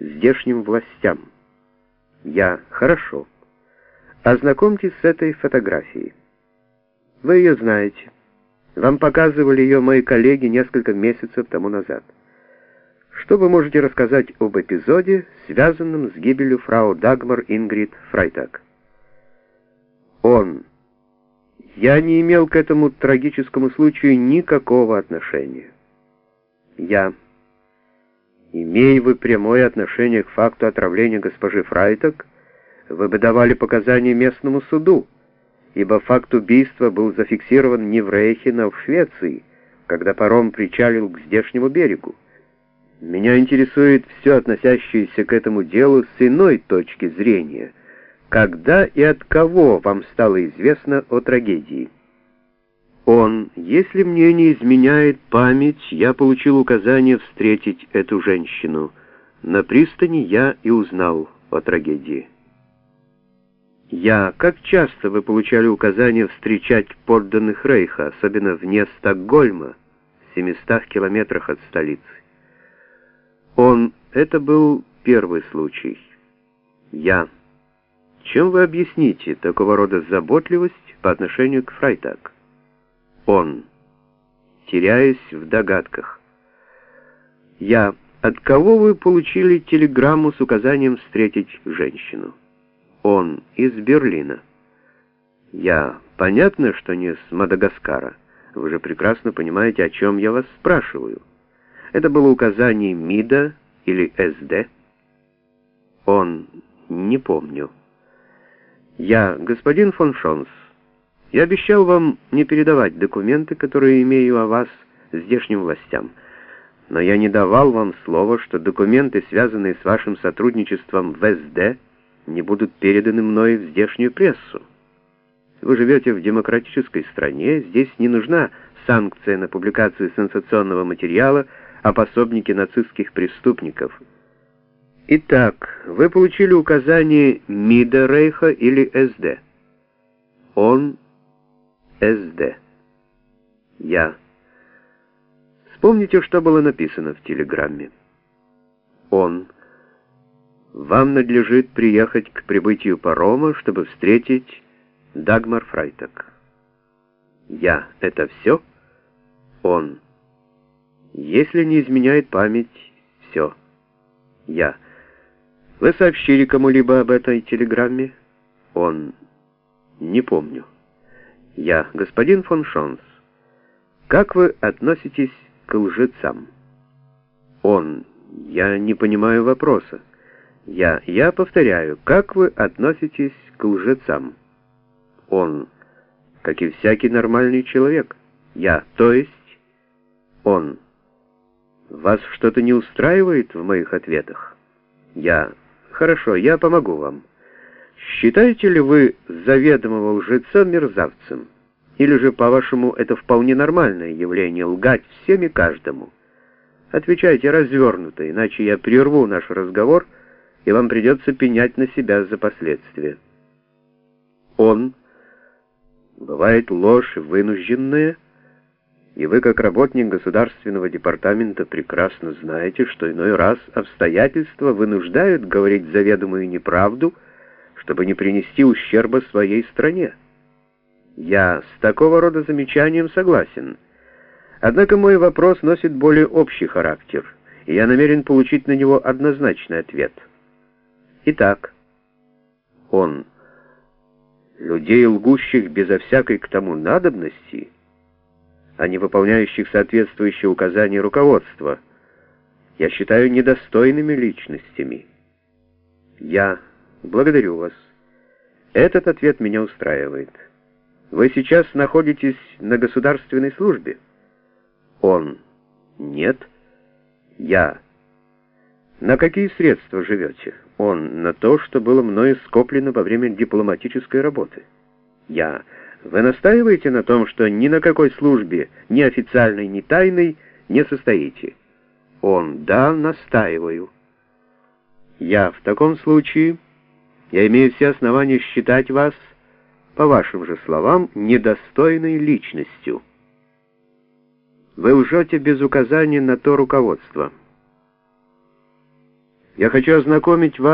здешним властям. Я хорошо. Ознакомьтесь с этой фотографией. Вы ее знаете. Вам показывали ее мои коллеги несколько месяцев тому назад. Что вы можете рассказать об эпизоде, связанном с гибелью фрау Дагмар Ингрид Фрайтаг? Он. Я не имел к этому трагическому случаю никакого отношения. Я. Имея вы прямое отношение к факту отравления госпожи Фрайтаг, вы бы давали показания местному суду, ибо факт убийства был зафиксирован не в Рейхе, но в Швеции, когда паром причалил к здешнему берегу. Меня интересует все относящееся к этому делу с иной точки зрения. Когда и от кого вам стало известно о трагедии? Он, если мне не изменяет память, я получил указание встретить эту женщину. На пристани я и узнал о трагедии. Я, как часто вы получали указание встречать подданных Рейха, особенно вне Стокгольма, в 700 километрах от столицы? Он, это был первый случай. Я. Чем вы объясните такого рода заботливость по отношению к Фрайтаг? Он, теряясь в догадках. Я. От кого вы получили телеграмму с указанием встретить женщину? Он из Берлина. Я. Понятно, что не с Мадагаскара. Вы же прекрасно понимаете, о чем я вас спрашиваю. Это было указание МИДа или СД? Он. Не помню. Я. Господин фон Шонс. Я обещал вам не передавать документы, которые имею о вас здешним властям. Но я не давал вам слова, что документы, связанные с вашим сотрудничеством в СД, не будут переданы мной в здешнюю прессу. Вы живете в демократической стране, здесь не нужна санкция на публикацию сенсационного материала, о пособнике нацистских преступников. Итак, вы получили указание МИДа Рейха или СД? Он СД. Я. Вспомните, что было написано в телеграмме. Он. Вам надлежит приехать к прибытию парома, чтобы встретить Дагмар Фрайтак. Я. Это все? Он. Если не изменяет память, все. Я. Вы сообщили кому-либо об этой телеграмме? Он. Не помню. Я. Господин фон Шонс, как вы относитесь к лжецам? Он. Я не понимаю вопроса. Я. Я повторяю, как вы относитесь к лжецам? Он. Как и всякий нормальный человек. Я. То есть... Он. Вас что-то не устраивает в моих ответах? Я. Хорошо, я помогу вам. Считаете ли вы заведомого лжеца мерзавцем? Или же, по-вашему, это вполне нормальное явление лгать всем и каждому? Отвечайте развернуто, иначе я прерву наш разговор, и вам придется пенять на себя за последствия. Он. Бывает ложь вынужденная, и вы, как работник Государственного департамента, прекрасно знаете, что иной раз обстоятельства вынуждают говорить заведомую неправду, чтобы не принести ущерба своей стране. Я с такого рода замечанием согласен. Однако мой вопрос носит более общий характер, и я намерен получить на него однозначный ответ. Итак, он, людей, лгущих безо всякой к тому надобности, а не выполняющих соответствующие указания руководства, я считаю недостойными личностями. Я благодарю вас. Этот ответ меня устраивает. Вы сейчас находитесь на государственной службе? Он. Нет. Я. На какие средства живете? Он. На то, что было мною скоплено во время дипломатической работы. Я. Вы настаиваете на том, что ни на какой службе, ни официальной, ни тайной, не состоите? Он, да, настаиваю. Я в таком случае, я имею все основания считать вас, по вашим же словам, недостойной личностью. Вы лжете без указания на то руководство. Я хочу ознакомить вас